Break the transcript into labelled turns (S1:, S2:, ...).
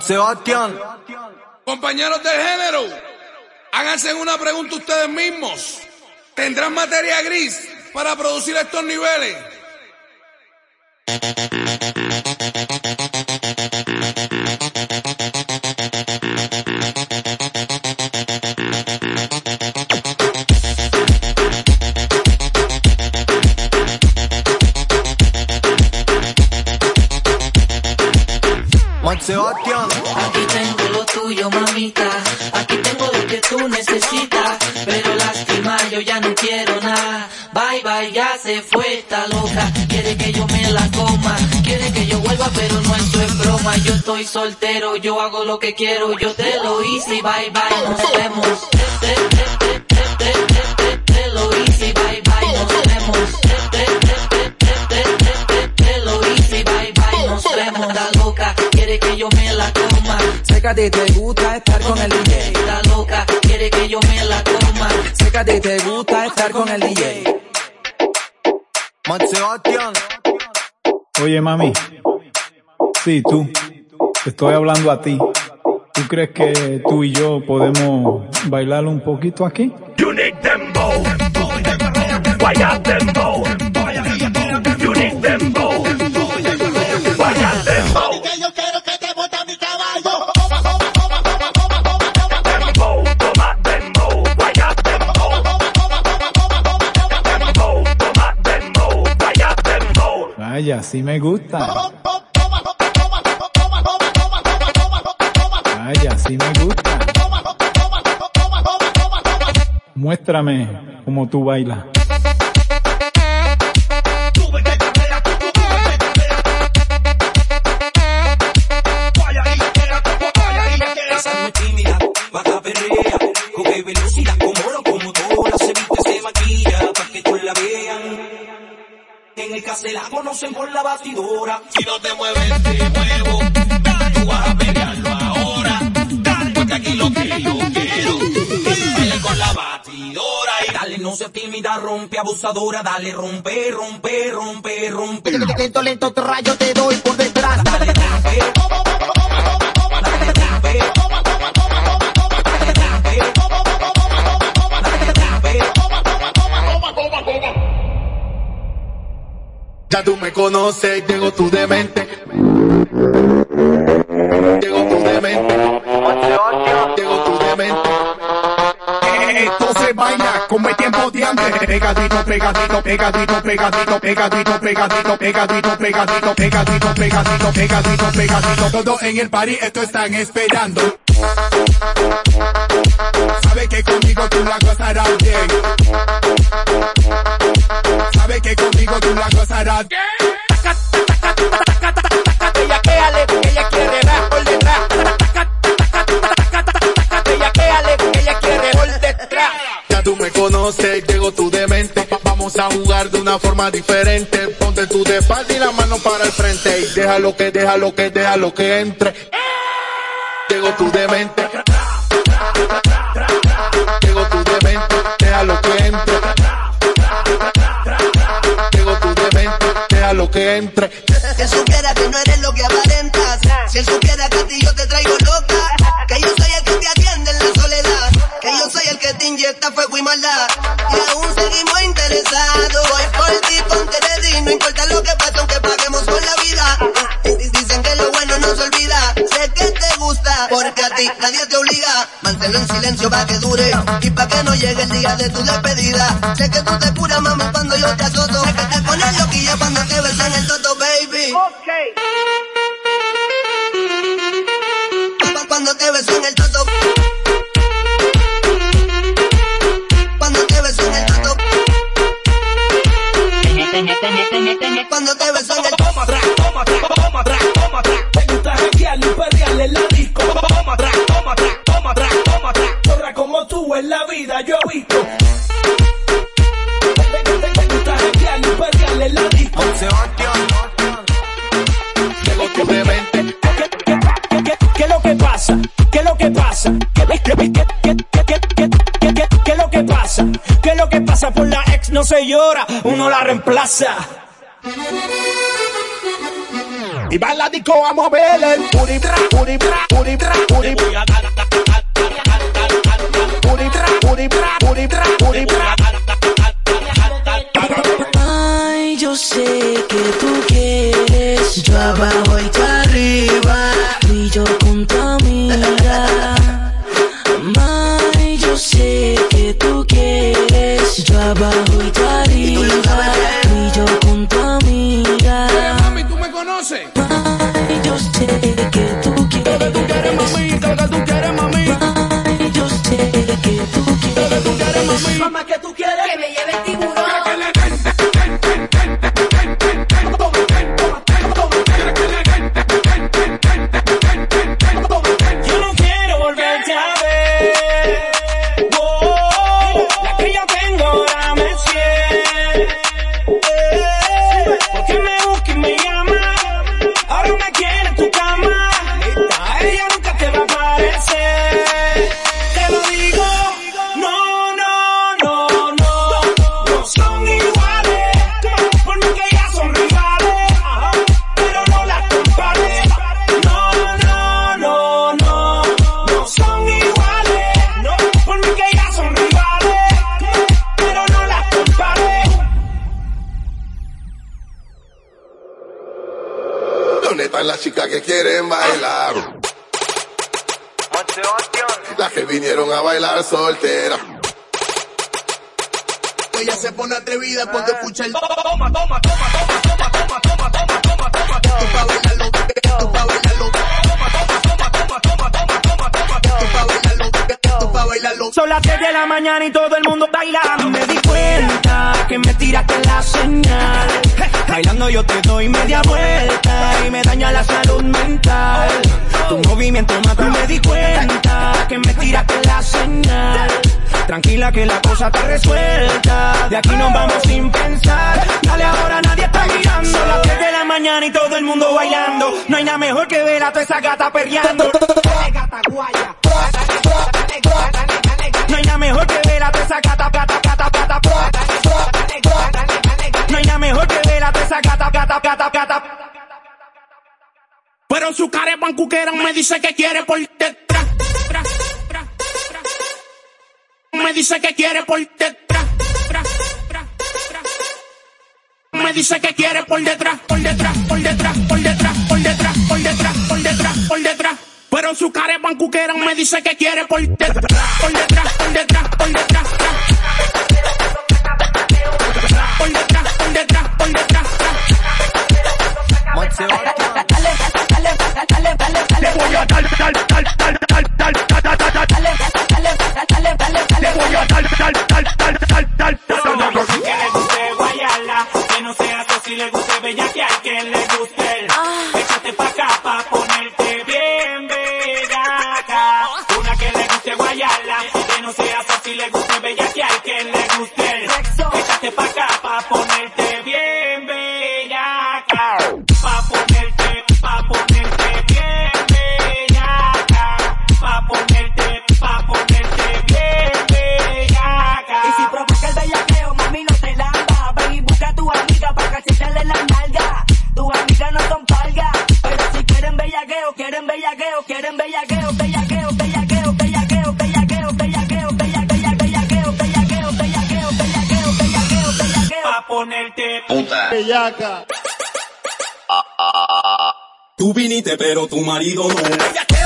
S1: Sebastián.
S2: Compañeros del género, háganse una pregunta ustedes mismos. ¿Tendrán materia gris para producir estos niveles?
S3: Se fue esta loca. Quiere que yo me la coma. Quiere que yo vuelva, pero no eso es broma. Yo estoy soltero, yo hago lo que quiero. Yo te lo hice y bye bye, nos vemos. Te, te, te, te, lo hice y bye bye, nos vemos. Te, lo hice y bye bye, nos vemos. La loca quiere que yo me la coma.
S4: Sé que a ti te gusta estar con el DJ.
S3: La loca quiere que yo me la coma.
S4: Sé que a ti te gusta estar con el DJ.
S5: Oye, mami. Sí, tú. Estoy hablando a ti. ¿Tú crees que tú y yo podemos bailar un poquito aquí?
S6: Vaya,
S5: sí me gusta. Vaya, sí me gusta. Muéstrame cómo tú bailas.
S7: Conocen por la batidora.
S2: Si no te mueves, te muevo. Tú vas a pelearlo ahora. Porque aquí lo que yo quiero es bailar con la batidora. Y
S7: Dale, no seas tímida, rompe abusadora, dale, rompe, rompe, rompe, rompe.
S8: Lento, lento, rayo te doy por detrás.
S7: Dale, rompe. Dale, rompe.
S1: Ya tú me conoces, llego tu demente. Llego tu demente. Llego tu demente.
S9: Esto se baila como el tiempo de antes. Pegadito, pegadito, pegadito, pegadito, pegadito, pegadito, pegadito, pegadito, pegadito, pegadito, pegadito, pegadito. Todo en el party, esto están esperando. Sabe que conmigo tú la gozarás bien. Que conmigo tú la gozarás.
S8: Ella quéale, ella quiere dar por detrás. Ella quéale, ella quiere por detrás.
S1: Ya tú me conoces, llego tu demente. Va- Vamos a jugar de una forma diferente. Ponte tu de espalda y la mano para el frente. Y déjalo que, déjalo que, déjalo que entre. Llego tu demente. Llego tu demente. Déjalo que entre. Que entre.
S10: Si él supiera que no eres lo que aparentas, si él supiera que a ti yo te traigo loca, que yo soy el que te atiende en la soledad, que yo soy el que te inyecta fuego y maldad, y aún seguimos interesados, voy por ti, ponte no importa lo que pase, porque a ti nadie te obliga, manténlo en silencio para que dure, y para que no llegue el día de tu despedida, sé que tú te curas mami cuando yo te azoto, sé que te pones loquilla cuando te beso en el toto baby. Cu- Cuando te beso en el toto. Cuando te beso en el toto. Cuando te beso en el
S7: en la disco. Toma atrás, toma atrás, toma atrás, toma atrás. Zorra como tú en la vida yo he visto. Te- gusta hackear y perrear en la disco. ¿Qué, es lo que pasa? ¿Qué es lo que pasa? ¿Qué, qué, qué, qué, qué, qué, qué, qué, qué, qué es lo que pasa? ¿Qué es lo que pasa? Por la ex no se llora, uno la reemplaza.
S9: Y baila disco a mover el puri, puri, puri, puri, puri.
S7: Ay, yo sé que tú quieres, yo abajo y tú
S1: ¿Dónde están las chicas que quieren bailar? Las que vinieron a bailar solteras.
S10: Ella se pone atrevida cuando escucha el...
S11: Toma, toma, toma, toma, toma, toma, toma, toma, toma, toma, toma.
S10: Esto pa' bailarlo, esto pa' bailarlo, esto pa' bailarlo, esto pa' bailarlo.
S8: Son las 3 de la mañana y todo el mundo bailando. Me di cuenta que me tiraste la señal. Bailando yo te doy media vuelta y me daña la salud mental. Tu movimiento mata, me di cuenta que me tiraste la señal. Tranquila que la cosa está resuelta. De aquí nos vamos sin pensar. Dale ahora, nadie está mirando. Son las 3 de la mañana y todo el mundo bailando. No hay nada mejor que ver a toda esa gata perreando. Gata guaya.
S9: Pero su cara es pancuquera me dice que quiere por detrás. Me dice que quiere por detrás. Me dice que quiere por detrás, por detrás, por detrás, por detrás, por detrás, por detrás, por detrás, por detrás. Pero su cara es pancuquera me dice que quiere por detrás, por detrás, por detrás, por detrás. Por detrás, por detrás, por detrás. Le voy a dar, dar, dar, dar, dar, dar, dar, dar, dar, dar. Le voy a dar, dar, dar, dar, dar, dar, dar, dar.
S11: Que le guste guayala, que no sea si le guste bellaquear, que le guste ponerte puta. Bellaca. Ah, ah,
S1: ah,
S2: Tú viniste, pero tu marido no.